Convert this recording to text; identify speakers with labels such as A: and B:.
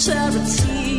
A: charity.